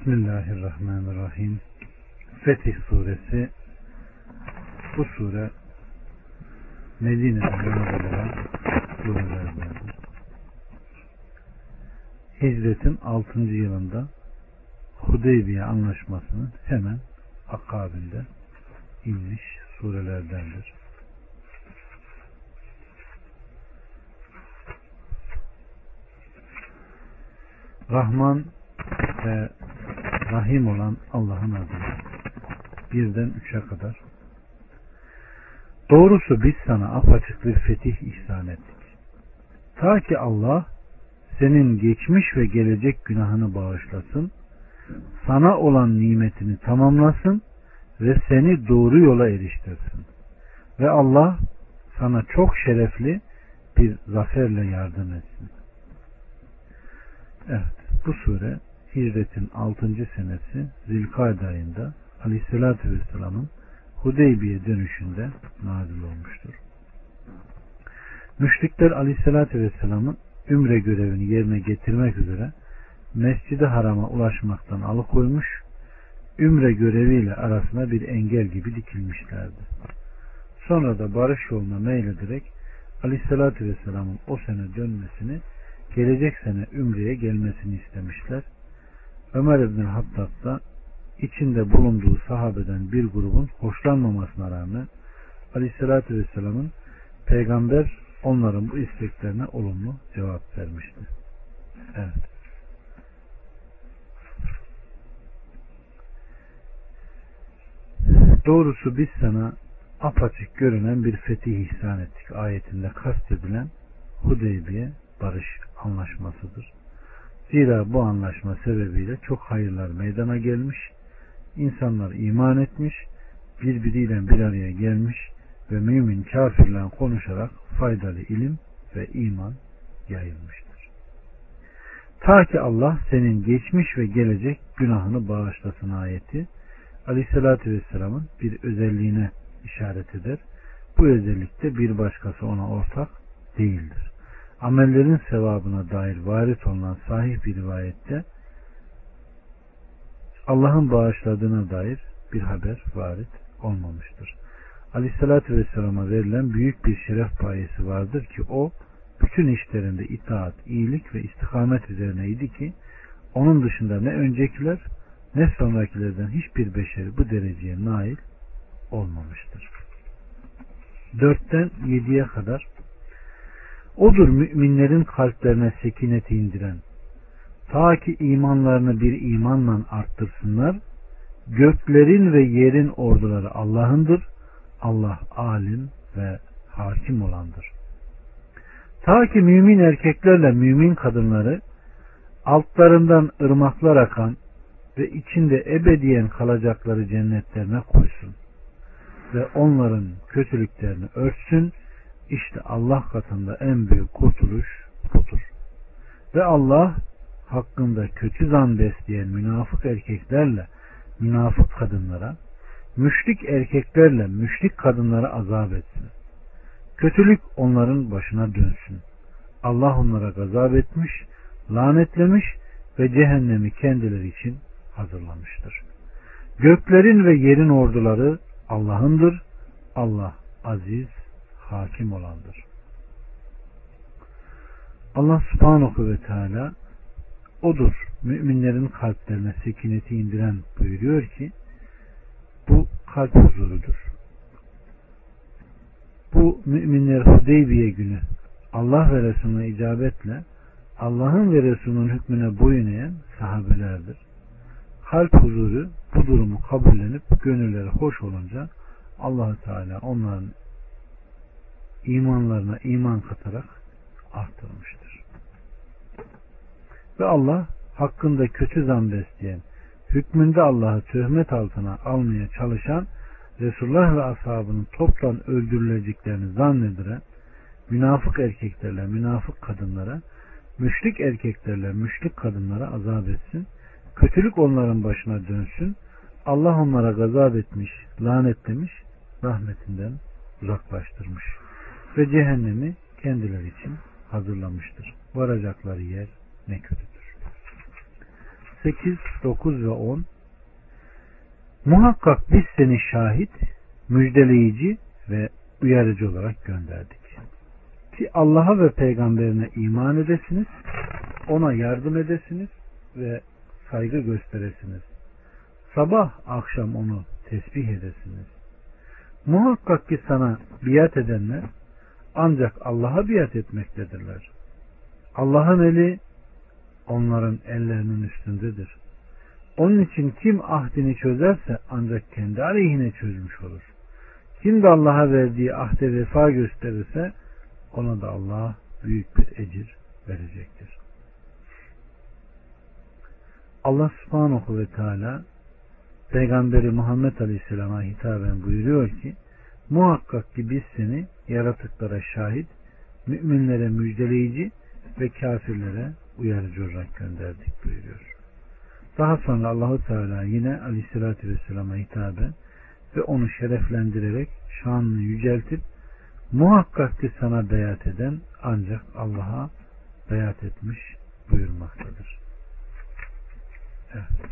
Bismillahirrahmanirrahim. Fetih suresi bu sure Medine'de olan surelerdendir. Hicretin 6. yılında Hudeybiye anlaşmasının hemen akabinde inmiş surelerdendir. Rahman ve Rahim olan Allah'ın adıyla. Birden üçe kadar. Doğrusu biz sana apaçık bir fetih ihsan ettik. Ta ki Allah senin geçmiş ve gelecek günahını bağışlasın, sana olan nimetini tamamlasın ve seni doğru yola eriştirsin. Ve Allah sana çok şerefli bir zaferle yardım etsin. Evet, bu sure hicretin 6. senesi Zilkade ayında Aleyhisselatü Vesselam'ın Hudeybiye dönüşünde nazil olmuştur. Müşrikler Aleyhisselatü Vesselam'ın ümre görevini yerine getirmek üzere Mescid-i Haram'a ulaşmaktan alıkoymuş, ümre göreviyle arasına bir engel gibi dikilmişlerdi. Sonra da barış yoluna meylederek Aleyhisselatü Vesselam'ın o sene dönmesini, gelecek sene ümreye gelmesini istemişler Ömer İbn Hattab da içinde bulunduğu sahabeden bir grubun hoşlanmamasına rağmen Aleyhisselatü Vesselam'ın peygamber onların bu isteklerine olumlu cevap vermişti. Evet. Doğrusu biz sana apaçık görünen bir fetih ihsan ettik ayetinde kastedilen Hudeybiye barış anlaşmasıdır. Zira bu anlaşma sebebiyle çok hayırlar meydana gelmiş, insanlar iman etmiş, birbiriyle bir araya gelmiş ve mümin kafirle konuşarak faydalı ilim ve iman yayılmıştır. Ta ki Allah senin geçmiş ve gelecek günahını bağışlasın ayeti Aleyhisselatü Vesselam'ın bir özelliğine işaret eder. Bu özellikte bir başkası ona ortak değildir amellerin sevabına dair varit olunan sahih bir rivayette Allah'ın bağışladığına dair bir haber varit olmamıştır. Aleyhissalatü Vesselam'a verilen büyük bir şeref payesi vardır ki o bütün işlerinde itaat, iyilik ve istikamet üzerineydi ki onun dışında ne öncekiler ne sonrakilerden hiçbir beşeri bu dereceye nail olmamıştır. Dörtten yediye kadar Odur müminlerin kalplerine sekineti indiren. Ta ki imanlarını bir imanla arttırsınlar. Göklerin ve yerin orduları Allah'ındır. Allah alim ve hakim olandır. Ta ki mümin erkeklerle mümin kadınları altlarından ırmaklar akan ve içinde ebediyen kalacakları cennetlerine koysun ve onların kötülüklerini örtsün işte Allah katında en büyük kurtuluş budur. Ve Allah hakkında kötü zan besleyen münafık erkeklerle münafık kadınlara, müşrik erkeklerle müşrik kadınlara azap etsin. Kötülük onların başına dönsün. Allah onlara gazap etmiş, lanetlemiş ve cehennemi kendileri için hazırlamıştır. Göklerin ve yerin orduları Allah'ındır. Allah aziz hakim olandır. Allah subhanahu ve teala odur müminlerin kalplerine sekineti indiren buyuruyor ki bu kalp huzurudur. Bu müminler Hudeybiye günü Allah ve Resulüne icabetle Allah'ın ve Resulünün hükmüne boyun eğen sahabelerdir. Kalp huzuru bu durumu kabullenip gönülleri hoş olunca allah Teala onların imanlarına iman katarak arttırmıştır. Ve Allah hakkında kötü zan besleyen, hükmünde Allah'ı töhmet altına almaya çalışan Resulullah ve ashabının toptan öldürüleceklerini zannediren münafık erkeklerle münafık kadınlara, müşrik erkeklerle müşrik kadınlara azap etsin. Kötülük onların başına dönsün. Allah onlara gazap etmiş, lanetlemiş, rahmetinden uzaklaştırmış ve cehennemi kendileri için hazırlamıştır. Varacakları yer ne kötüdür. 8, 9 ve 10 Muhakkak biz seni şahit, müjdeleyici ve uyarıcı olarak gönderdik. Ki Allah'a ve peygamberine iman edesiniz, ona yardım edesiniz ve saygı gösteresiniz. Sabah akşam onu tesbih edesiniz. Muhakkak ki sana biat edenler ancak Allah'a biat etmektedirler. Allah'ın eli onların ellerinin üstündedir. Onun için kim ahdini çözerse ancak kendi aleyhine çözmüş olur. Kim de Allah'a verdiği ahde vefa gösterirse ona da Allah büyük bir ecir verecektir. Allah subhanahu ve teala Peygamberi Muhammed Aleyhisselam'a hitaben buyuruyor ki muhakkak ki biz seni yaratıklara şahit, müminlere müjdeleyici ve kafirlere uyarıcı olarak gönderdik buyuruyor. Daha sonra Allahu Teala yine Aleyhisselatü Vesselam'a hitaben ve onu şereflendirerek şanını yüceltip muhakkak ki sana beyat eden ancak Allah'a beyat etmiş buyurmaktadır. Evet.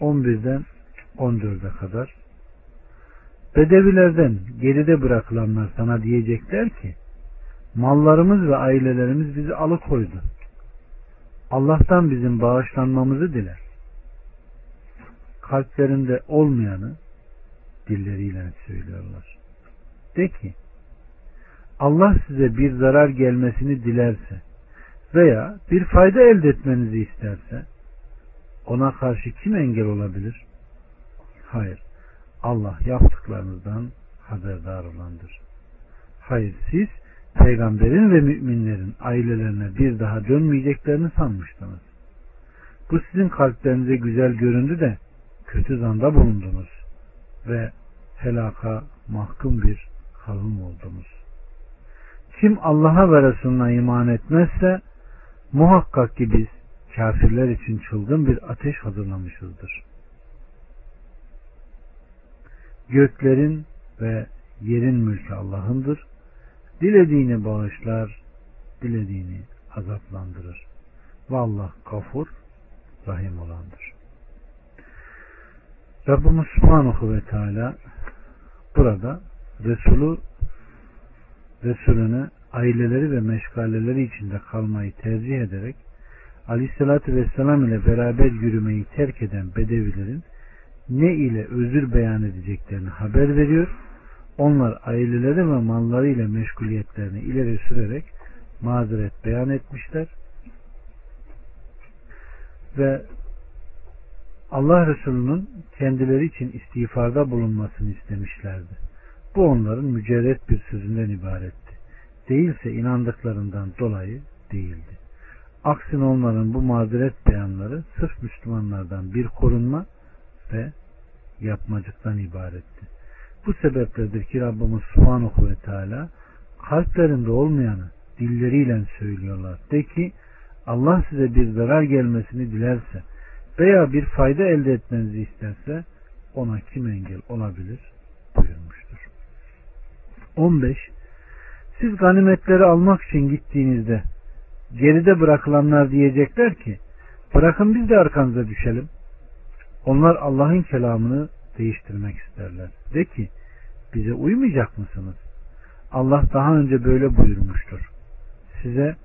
11'den 14'e kadar Bedevilerden geride bırakılanlar sana diyecekler ki mallarımız ve ailelerimiz bizi alıkoydu. Allah'tan bizim bağışlanmamızı diler. Kalplerinde olmayanı dilleriyle söylüyorlar. De ki Allah size bir zarar gelmesini dilerse veya bir fayda elde etmenizi isterse ona karşı kim engel olabilir? Hayır. Allah yaptıklarınızdan haberdar olandır. Hayır siz peygamberin ve müminlerin ailelerine bir daha dönmeyeceklerini sanmıştınız. Bu sizin kalplerinize güzel göründü de kötü zanda bulundunuz ve helaka mahkum bir kavim oldunuz. Kim Allah'a ve Resulüne iman etmezse muhakkak ki biz kafirler için çılgın bir ateş hazırlamışızdır. Göklerin ve yerin mülkü Allah'ındır. Dilediğini bağışlar, dilediğini azaplandırır. Vallah kafur, rahim olandır. Rabbimiz Subhanahu ve Teala burada Resulü Resulüne aileleri ve meşgaleleri içinde kalmayı tercih ederek Aleyhisselatü Vesselam ile beraber yürümeyi terk eden Bedevilerin ne ile özür beyan edeceklerini haber veriyor. Onlar aileleri ve malları ile meşguliyetlerini ileri sürerek mazeret beyan etmişler. Ve Allah Resulü'nün kendileri için istiğfarda bulunmasını istemişlerdi. Bu onların mücerret bir sözünden ibaretti. Değilse inandıklarından dolayı değildi. Aksine onların bu mazeret beyanları sırf Müslümanlardan bir korunma ve yapmacıktan ibaretti. Bu sebepledir ki Rabbimiz Subhanahu ve Teala kalplerinde olmayanı dilleriyle söylüyorlar. De ki Allah size bir zarar gelmesini dilerse veya bir fayda elde etmenizi isterse ona kim engel olabilir buyurmuştur. 15. Siz ganimetleri almak için gittiğinizde geride bırakılanlar diyecekler ki bırakın biz de arkanıza düşelim. Onlar Allah'ın kelamını değiştirmek isterler. De ki bize uymayacak mısınız? Allah daha önce böyle buyurmuştur. Size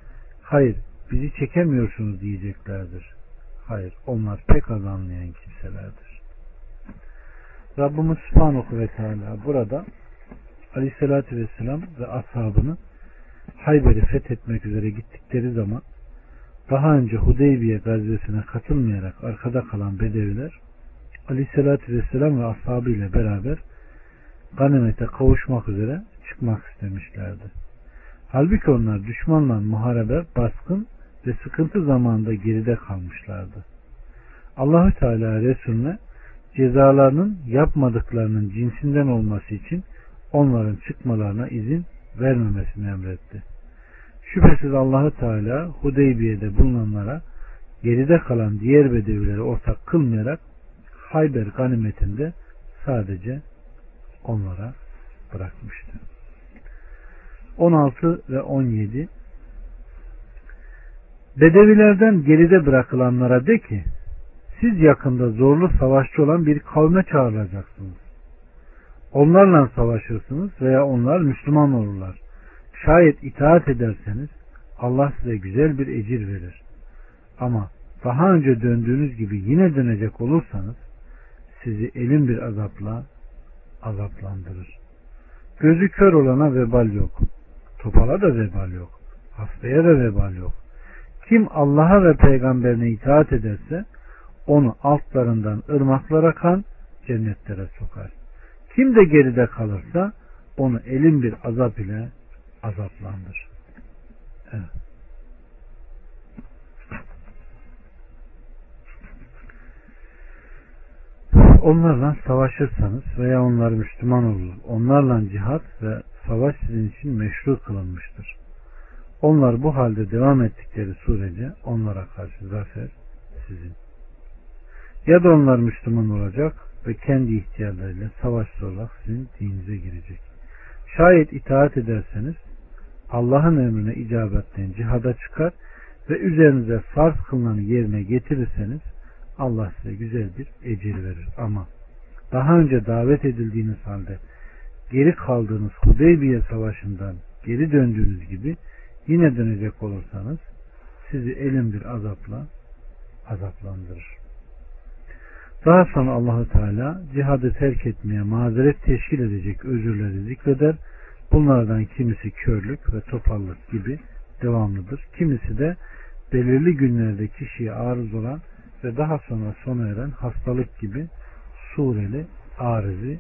hayır bizi çekemiyorsunuz diyeceklerdir. Hayır onlar pek az anlayan kimselerdir. Rabbimiz Subhanahu ve Teala burada Aleyhisselatü Vesselam ve ashabını Hayber'i fethetmek üzere gittikleri zaman daha önce Hudeybiye gazvesine katılmayarak arkada kalan Bedeviler Aleyhisselatü Vesselam ve ashabı ile beraber ganimete kavuşmak üzere çıkmak istemişlerdi. Halbuki onlar düşmanla muharebe, baskın ve sıkıntı zamanında geride kalmışlardı. Allahü Teala Resulüne cezalarının yapmadıklarının cinsinden olması için onların çıkmalarına izin vermemesini emretti. Şüphesiz Allahü Teala Hudeybiye'de bulunanlara geride kalan diğer bedevileri ortak kılmayarak Hayber ganimetinde sadece onlara bırakmıştı. 16 ve 17 Bedevilerden geride bırakılanlara de ki siz yakında zorlu savaşçı olan bir kavme çağrılacaksınız. Onlarla savaşırsınız veya onlar Müslüman olurlar. Şayet itaat ederseniz Allah size güzel bir ecir verir. Ama daha önce döndüğünüz gibi yine dönecek olursanız sizi elin bir azapla azaplandırır. Gözü kör olana vebal yok. Topala da vebal yok. Hastaya da vebal yok. Kim Allah'a ve peygamberine itaat ederse onu altlarından ırmaklara kan cennetlere sokar. Kim de geride kalırsa onu elin bir azap ile azaplandır. Evet. Onlarla savaşırsanız veya onlar Müslüman olur, onlarla cihat ve savaş sizin için meşru kılınmıştır. Onlar bu halde devam ettikleri sürece onlara karşı zafer sizin. Ya da onlar Müslüman olacak ve kendi ihtiyarlarıyla savaşsız olarak sizin dininize girecek. Şayet itaat ederseniz Allah'ın emrine icabetten cihada çıkar ve üzerinize farz kılınanı yerine getirirseniz Allah size güzel bir ecir verir. Ama daha önce davet edildiğiniz halde geri kaldığınız Hudeybiye savaşından geri döndüğünüz gibi yine dönecek olursanız sizi elin bir azapla azaplandırır. Daha sonra Allahu Teala cihadı terk etmeye mazeret teşkil edecek özürleri zikreder. Bunlardan kimisi körlük ve topallık gibi devamlıdır. Kimisi de belirli günlerde kişiye arız olan ve daha sonra sona eren hastalık gibi sureli arızi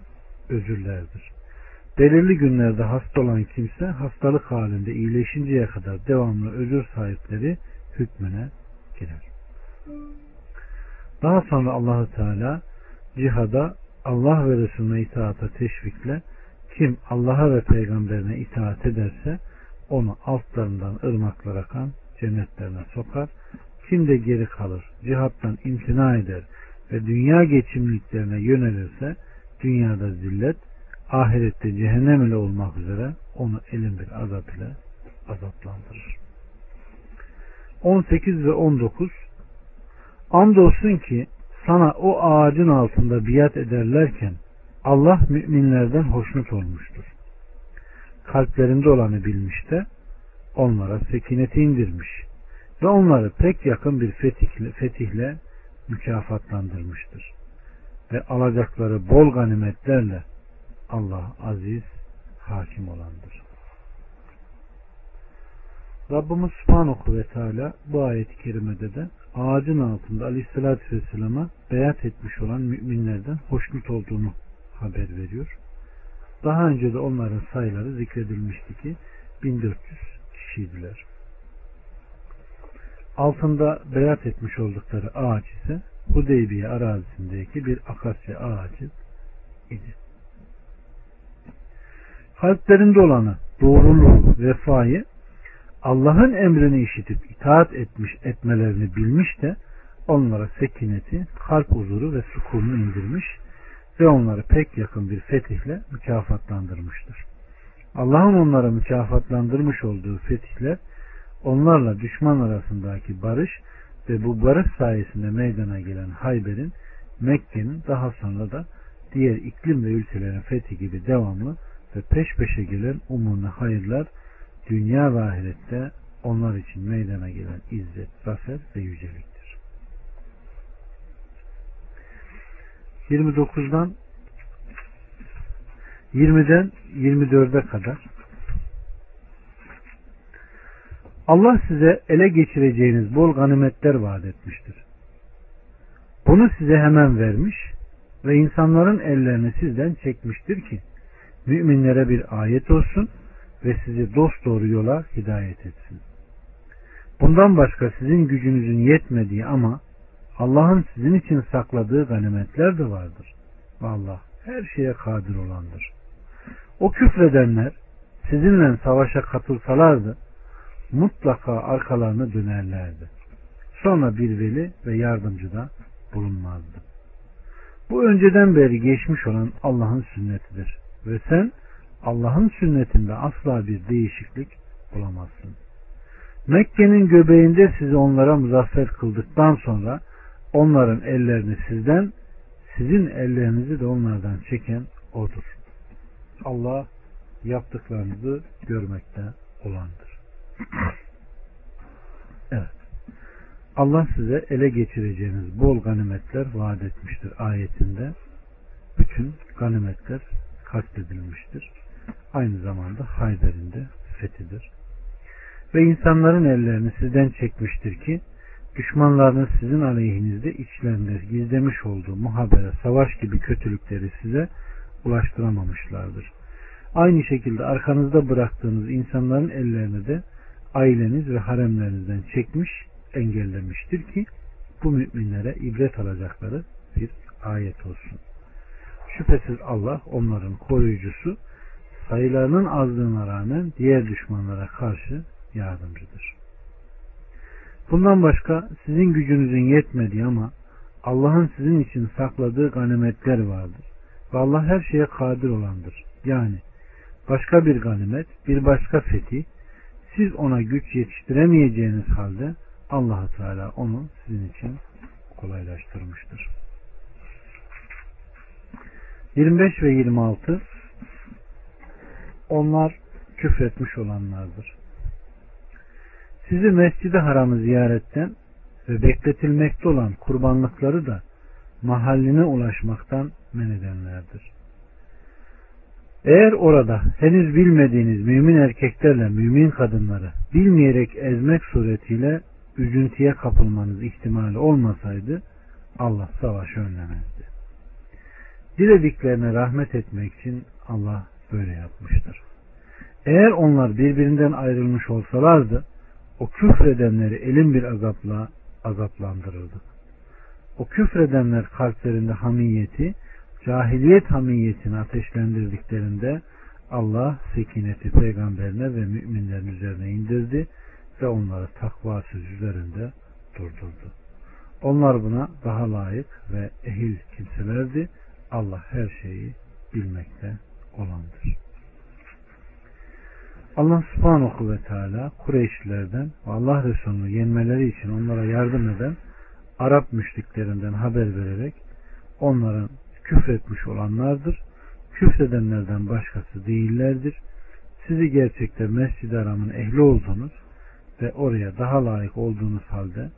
özürlerdir. Belirli günlerde hasta olan kimse hastalık halinde iyileşinceye kadar devamlı özür sahipleri hükmüne girer. Daha sonra Allahu Teala cihada Allah ve Resulüne itaata teşvikle kim Allah'a ve peygamberine itaat ederse onu altlarından ırmaklar akan cennetlerine sokar. Kim de geri kalır, cihattan imtina eder ve dünya geçimliklerine yönelirse dünyada zillet, ahirette cehennem ile olmak üzere onu elin bir azap ile azaplandırır. 18 ve 19 Andolsun ki sana o ağacın altında biat ederlerken Allah müminlerden hoşnut olmuştur. Kalplerinde olanı bilmiş de onlara sekineti indirmiş ve onları pek yakın bir fetihle, fetihle mükafatlandırmıştır. Ve alacakları bol ganimetlerle Allah aziz, hakim olandır. Rabbimiz Subhanahu ve Teala bu ayet-i kerimede de ağacın altında Aleyhisselatü Vesselam'a beyat etmiş olan müminlerden hoşnut olduğunu haber veriyor. Daha önce de onların sayıları zikredilmişti ki 1400 kişiydiler. Altında beyat etmiş oldukları ağaç ise Hudeybiye arazisindeki bir akasya ağacı idi. Kalplerinde olanı, doğruluğu, vefayı Allah'ın emrini işitip itaat etmiş etmelerini bilmiş de onlara sekineti, kalp huzuru ve sukununu indirmiş ve onları pek yakın bir fetihle mükafatlandırmıştır. Allah'ın onlara mükafatlandırmış olduğu fetihler onlarla düşman arasındaki barış ve bu barış sayesinde meydana gelen Hayber'in, Mekke'nin daha sonra da diğer iklim ve ülkelerin fethi gibi devamlı ve peş peşe gelen umumi hayırlar dünya ve ahirette onlar için meydana gelen izzet, zafer ve yüceliktir. 29'dan 20'den 24'e kadar Allah size ele geçireceğiniz bol ganimetler vaat etmiştir. Bunu size hemen vermiş ve insanların ellerini sizden çekmiştir ki müminlere bir ayet olsun ve sizi dost doğru yola hidayet etsin. Bundan başka sizin gücünüzün yetmediği ama Allah'ın sizin için sakladığı ganimetler de vardır. Allah her şeye kadir olandır. O küfredenler sizinle savaşa katılsalardı mutlaka arkalarını dönerlerdi. Sonra bir veli ve yardımcı da bulunmazdı. Bu önceden beri geçmiş olan Allah'ın sünnetidir. Ve sen Allah'ın sünnetinde asla bir değişiklik bulamazsın. Mekke'nin göbeğinde sizi onlara muzaffer kıldıktan sonra onların ellerini sizden, sizin ellerinizi de onlardan çeken odur. Allah yaptıklarınızı görmekte olandır. evet. Allah size ele geçireceğiniz bol ganimetler vaat etmiştir ayetinde. Bütün ganimetler kastedilmiştir. Aynı zamanda Hayber'in de fethidir. Ve insanların ellerini sizden çekmiştir ki düşmanlarınız sizin aleyhinizde içlerinde gizlemiş olduğu muhabere, savaş gibi kötülükleri size ulaştıramamışlardır. Aynı şekilde arkanızda bıraktığınız insanların ellerini de aileniz ve haremlerinizden çekmiş, engellemiştir ki bu müminlere ibret alacakları bir ayet olsun. Şüphesiz Allah onların koruyucusu, sayılarının azlığına rağmen diğer düşmanlara karşı yardımcıdır. Bundan başka sizin gücünüzün yetmediği ama Allah'ın sizin için sakladığı ganimetler vardır. Ve Allah her şeye kadir olandır. Yani başka bir ganimet, bir başka fethi, siz ona güç yetiştiremeyeceğiniz halde allah Teala onu sizin için kolaylaştırmıştır. 25 ve 26 Onlar küfretmiş olanlardır. Sizi mescidi haramı ziyaretten ve bekletilmekte olan kurbanlıkları da mahalline ulaşmaktan men edenlerdir. Eğer orada henüz bilmediğiniz mümin erkeklerle mümin kadınları bilmeyerek ezmek suretiyle üzüntüye kapılmanız ihtimali olmasaydı Allah savaşı önlemezdi. Dilediklerine rahmet etmek için Allah böyle yapmıştır. Eğer onlar birbirinden ayrılmış olsalardı o küfredenleri elin bir azapla azaplandırırdık. O küfredenler kalplerinde hamiyeti, cahiliyet hamiyetini ateşlendirdiklerinde Allah sekineti peygamberine ve müminlerin üzerine indirdi ve onları takva söz üzerinde durdurdu. Onlar buna daha layık ve ehil kimselerdi. Allah her şeyi bilmekte olandır. Allah subhanahu ve teala Kureyşlilerden ve Allah Resulü'nü yenmeleri için onlara yardım eden Arap müşriklerinden haber vererek onların küfretmiş olanlardır. Küfredenlerden başkası değillerdir. Sizi gerçekten Mescid-i Haram'ın ehli olduğunuz ve oraya daha layık olduğunuz halde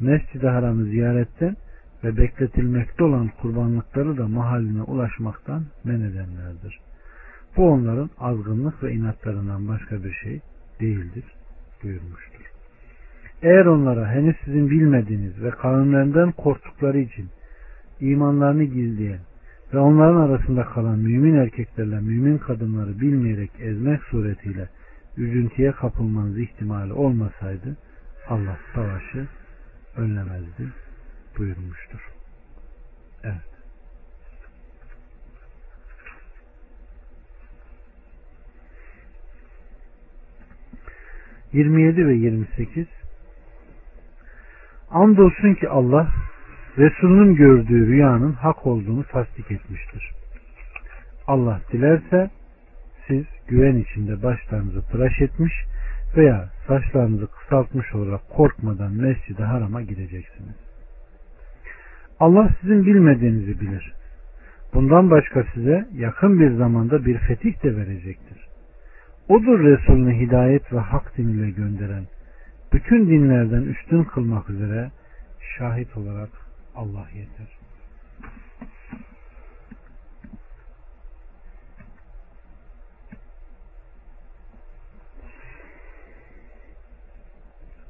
Mescid-i Haram'ı ziyaretten ve bekletilmekte olan kurbanlıkları da mahalline ulaşmaktan men edenlerdir. Bu onların azgınlık ve inatlarından başka bir şey değildir buyurmuştur. Eğer onlara henüz sizin bilmediğiniz ve kavimlerinden korktukları için imanlarını gizleyen ve onların arasında kalan mümin erkeklerle mümin kadınları bilmeyerek ezmek suretiyle üzüntüye kapılmanız ihtimali olmasaydı Allah savaşı önlemezdi buyurmuştur. Evet. 27 ve 28 Andolsun ki Allah Resulünün gördüğü rüyanın hak olduğunu tasdik etmiştir. Allah dilerse siz güven içinde başlarınızı tıraş etmiş veya saçlarınızı kısaltmış olarak korkmadan mescide harama gireceksiniz. Allah sizin bilmediğinizi bilir. Bundan başka size yakın bir zamanda bir fetih de verecektir. Odur Resulünü hidayet ve hak diniyle gönderen, bütün dinlerden üstün kılmak üzere şahit olarak Allah yeter.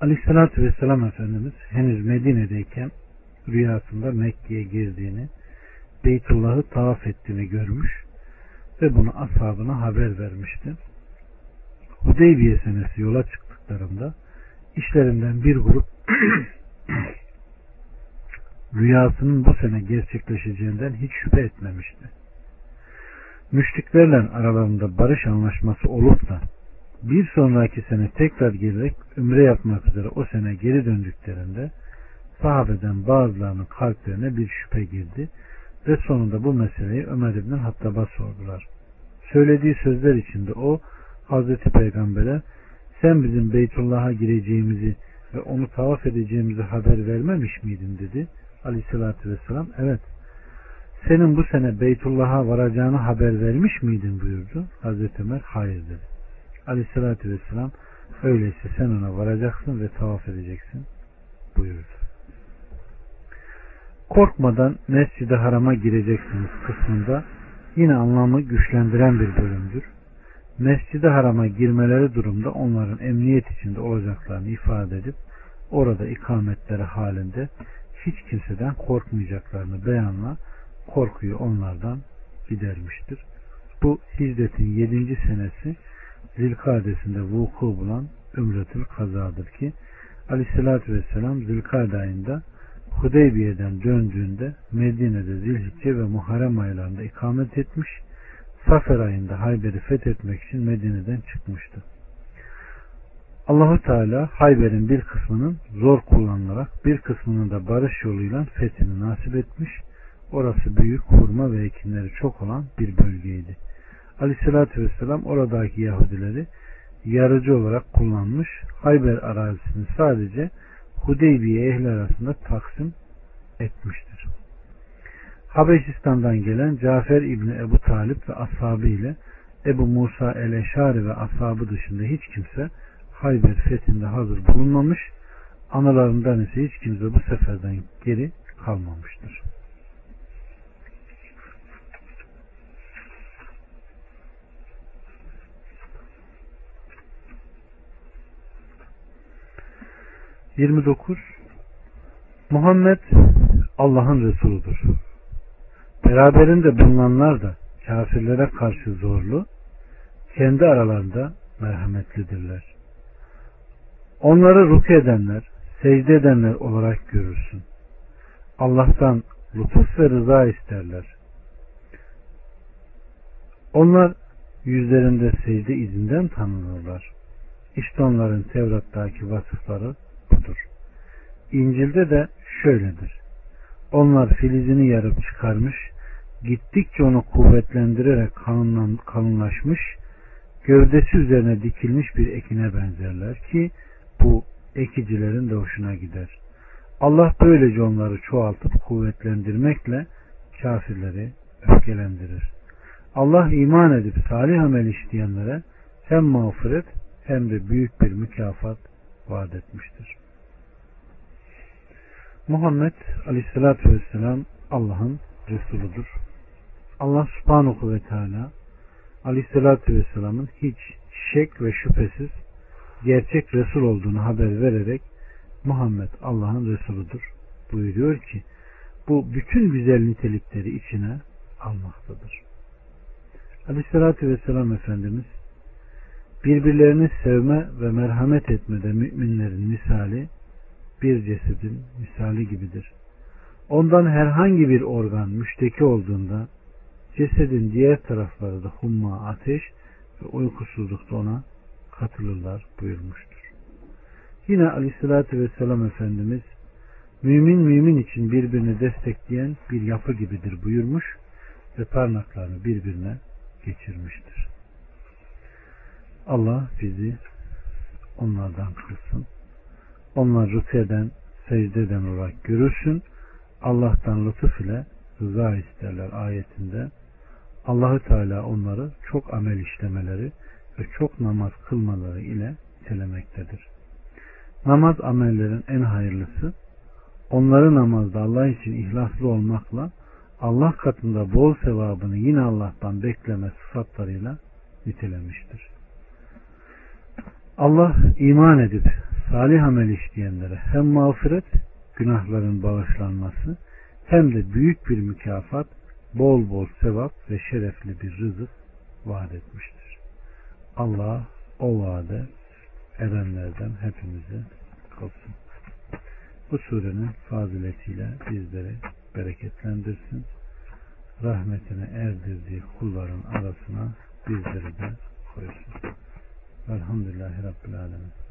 Aleyhissalatü Vesselam Efendimiz henüz Medine'deyken rüyasında Mekke'ye girdiğini, Beytullah'ı tavaf ettiğini görmüş ve bunu ashabına haber vermişti. Hudeybiye senesi yola çıktıklarında işlerinden bir grup rüyasının bu sene gerçekleşeceğinden hiç şüphe etmemişti. Müşriklerle aralarında barış anlaşması olup da bir sonraki sene tekrar gelerek ümre yapmak üzere o sene geri döndüklerinde sahabeden bazılarının kalplerine bir şüphe girdi ve sonunda bu meseleyi Ömer İbn Hattab'a sordular. Söylediği sözler içinde o Hazreti Peygamber'e sen bizim Beytullah'a gireceğimizi ve onu tavaf edeceğimizi haber vermemiş miydin dedi. Aleyhissalatü vesselam evet senin bu sene Beytullah'a varacağını haber vermiş miydin buyurdu. Hazreti Ömer hayır dedi. Aleyhissalatü vesselam öyleyse sen ona varacaksın ve tavaf edeceksin buyurdu. Korkmadan Mescid-i Haram'a gireceksiniz kısmında yine anlamı güçlendiren bir bölümdür. Mescid-i Haram'a girmeleri durumda onların emniyet içinde olacaklarını ifade edip orada ikametleri halinde hiç kimseden korkmayacaklarını beyanla korkuyu onlardan gidermiştir. Bu hicretin 7. senesi Zilkadesinde vuku bulan Ümretül Kazadır ki Aleyhisselatü Vesselam Zilkade ayında Hudeybiye'den döndüğünde Medine'de Zilhicce ve Muharrem aylarında ikamet etmiş, Safer ayında Hayber'i fethetmek için Medine'den çıkmıştı. Allahu Teala Hayber'in bir kısmının zor kullanılarak bir kısmının da barış yoluyla fethini nasip etmiş. Orası büyük hurma ve ekinleri çok olan bir bölgeydi. Aleyhissalatü Vesselam oradaki Yahudileri yarıcı olarak kullanmış. Hayber arazisini sadece Hudeybiye ehli arasında taksim etmiştir. Habeşistan'dan gelen Cafer İbni Ebu Talip ve ashabı ile Ebu Musa el-Eşari ve ashabı dışında hiç kimse Hayber fethinde hazır bulunmamış, analarından ise hiç kimse bu seferden geri kalmamıştır. Yirmi dokuz Muhammed Allah'ın Resuludur. Beraberinde bulunanlar da kafirlere karşı zorlu, kendi aralarında merhametlidirler. Onları ruku edenler, secde edenler olarak görürsün. Allah'tan lütuf ve rıza isterler. Onlar yüzlerinde secde izinden tanınırlar. İşte onların Tevrat'taki vasıfları budur. İncil'de de şöyledir. Onlar filizini yarıp çıkarmış, gittikçe onu kuvvetlendirerek kalınlaşmış, gövdesi üzerine dikilmiş bir ekine benzerler ki bu ekicilerin de hoşuna gider. Allah böylece onları çoğaltıp kuvvetlendirmekle kafirleri öfkelendirir. Allah iman edip salih amel işleyenlere hem mağfiret hem de büyük bir mükafat vaat etmiştir. Muhammed Aleyhisselatü Vesselam Allah'ın Resuludur. Allah Subhanahu ve Teala Aleyhisselatü Vesselam'ın hiç şek ve şüphesiz gerçek Resul olduğunu haber vererek Muhammed Allah'ın Resuludur buyuruyor ki bu bütün güzel nitelikleri içine almaktadır. Aleyhissalatü Vesselam Efendimiz birbirlerini sevme ve merhamet etmede müminlerin misali bir cesedin misali gibidir. Ondan herhangi bir organ müşteki olduğunda cesedin diğer tarafları da humma ateş ve uykusuzlukta ona katılırlar buyurmuştur. Yine aleyhissalatü vesselam Efendimiz mümin mümin için birbirini destekleyen bir yapı gibidir buyurmuş ve parmaklarını birbirine geçirmiştir. Allah bizi onlardan kılsın. Onlar rükeden, secdeden olarak görürsün. Allah'tan lütuf ile rıza isterler ayetinde. Allahü Teala onları çok amel işlemeleri ve çok namaz kılmaları ile telemektedir. Namaz amellerin en hayırlısı, onları namazda Allah için ihlaslı olmakla Allah katında bol sevabını yine Allah'tan bekleme sıfatlarıyla nitelemiştir. Allah iman edip salih amel işleyenlere hem mağfiret, günahların bağışlanması hem de büyük bir mükafat, bol bol sevap ve şerefli bir rızık vaat etmiştir. Allah o vaade erenlerden hepimizi kılsın. Bu surenin faziletiyle bizleri bereketlendirsin. Rahmetine erdirdiği kulların arasına bizleri de koysun. Velhamdülillahi Rabbil Alemin.